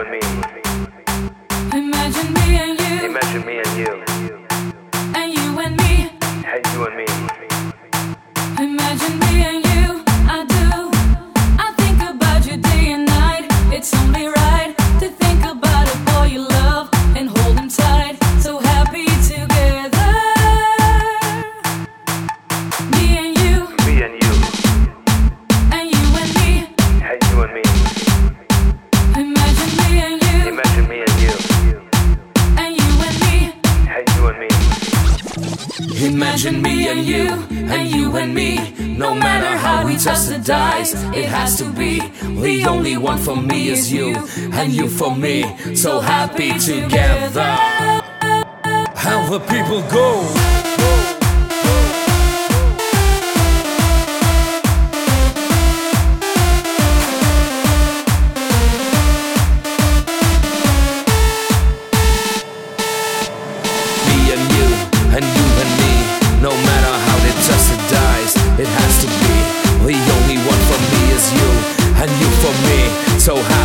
and me. Imagine me and you. Imagine me and you. And you and me. And you and me. Imagine me. Imagine me and you, and you and me. No matter how we touch the dice, it has to be. The only one for me is you, and you for me. So happy together. How the people go. for me. So high.